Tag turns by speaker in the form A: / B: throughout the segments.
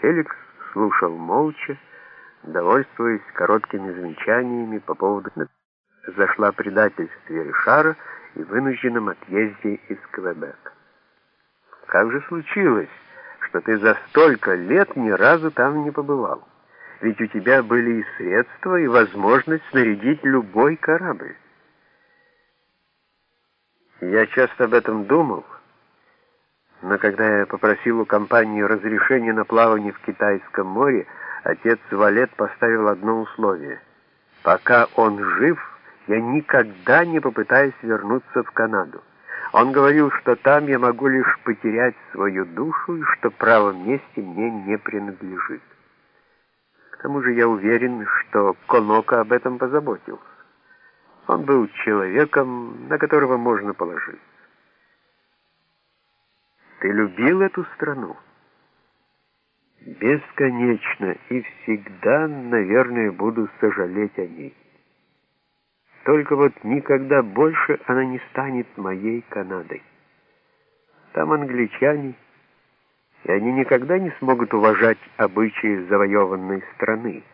A: Феликс слушал молча, довольствуясь короткими замечаниями по поводу зашла предательстве Ришара и вынужденном отъезде из Квебека. Как же случилось, что ты за столько лет ни разу там не побывал? Ведь у тебя были и средства, и возможность снарядить любой корабль. Я часто об этом думал, но когда я попросил у компании разрешения на плавание в Китайском море, отец Валет поставил одно условие. Пока он жив, я никогда не попытаюсь вернуться в Канаду. Он говорил, что там я могу лишь потерять свою душу и что право мести мне не принадлежит. К тому же я уверен, что Конока об этом позаботился. Он был человеком, на которого можно положиться. Ты любил эту страну? Бесконечно и всегда, наверное, буду сожалеть о ней. Только вот никогда больше она не станет моей Канадой. Там англичане, и они никогда не смогут уважать обычаи завоеванной страны,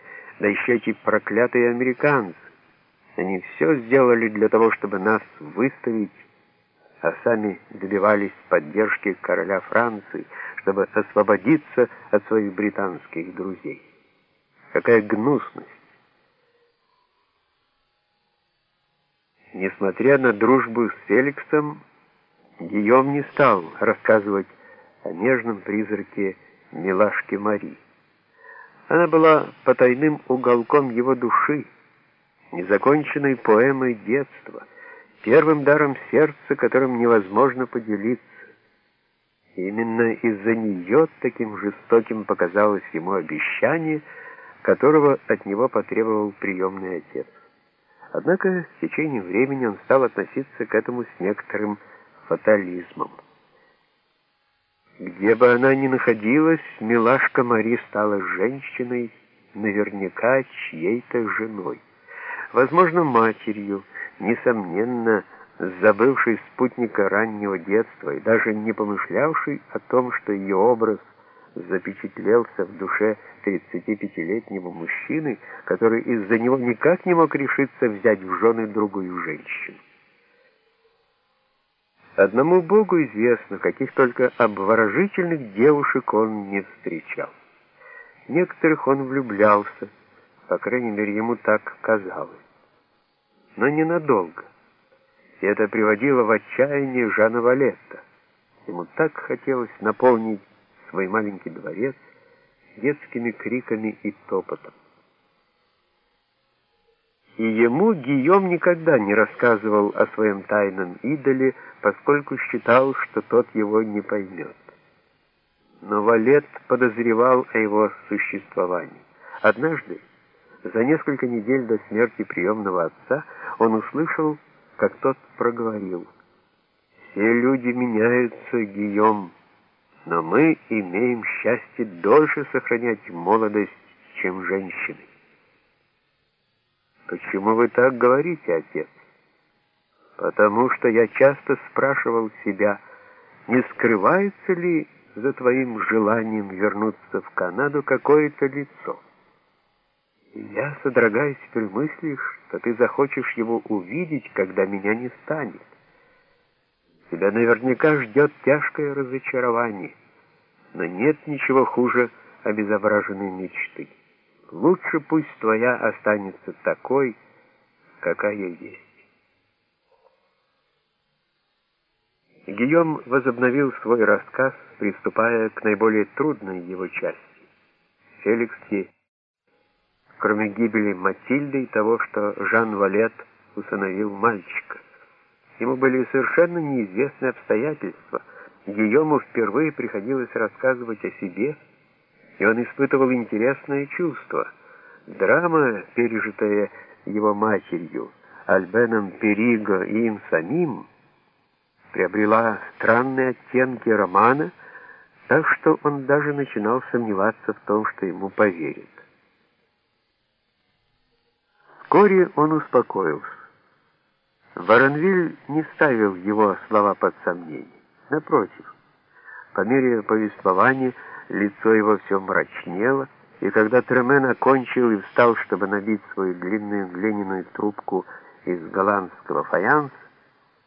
A: да еще эти проклятые американцы. Они все сделали для того, чтобы нас выставить, а сами добивались поддержки короля Франции, чтобы освободиться от своих британских друзей. Какая гнусность! Несмотря на дружбу с Феликсом, Гийом не стал рассказывать о нежном призраке милашки Мари. Она была потайным уголком его души, незаконченной поэмой детства, первым даром сердца, которым невозможно поделиться. Именно из-за нее таким жестоким показалось ему обещание, которого от него потребовал приемный отец. Однако с течением времени он стал относиться к этому с некоторым фатализмом. Где бы она ни находилась, милашка Мари стала женщиной, наверняка чьей-то женой. Возможно, матерью, несомненно, забывшей спутника раннего детства и даже не помышлявшей о том, что ее образ запечатлелся в душе 35-летнего мужчины, который из-за него никак не мог решиться взять в жены другую женщину. Одному Богу известно, каких только обворожительных девушек он не встречал. Некоторых он влюблялся, по крайней мере, ему так казалось. Но ненадолго. И это приводило в отчаяние Жана Валетта. Ему так хотелось наполнить свой маленький дворец детскими криками и топотом. И ему Гийом никогда не рассказывал о своем тайном идоле, поскольку считал, что тот его не поймет. Но Валет подозревал о его существовании. Однажды, за несколько недель до смерти приемного отца, он услышал, как тот проговорил. «Все люди меняются, Гийом». Но мы имеем счастье дольше сохранять молодость, чем женщины. Почему вы так говорите, отец? Потому что я часто спрашивал себя, не скрывается ли за твоим желанием вернуться в Канаду какое-то лицо. И я содрогаюсь при мысли, что ты захочешь его увидеть, когда меня не станет. Тебя наверняка ждет тяжкое разочарование, но нет ничего хуже обезображенной мечты. Лучше пусть твоя останется такой, какая есть. Гийом возобновил свой рассказ, приступая к наиболее трудной его части. Феликс есть. Кроме гибели Матильды и того, что Жан Валет усыновил мальчика. Ему были совершенно неизвестны обстоятельства. Гийому впервые приходилось рассказывать о себе, и он испытывал интересное чувство. Драма, пережитая его матерью, Альбеном Периго и им самим, приобрела странные оттенки романа, так что он даже начинал сомневаться в том, что ему поверят. Вскоре он успокоился. Воронвиль не ставил его слова под сомнение. Напротив, по мере повествования лицо его все мрачнело, и когда Тремен окончил и встал, чтобы набить свою длинную глиняную трубку из голландского фаянса,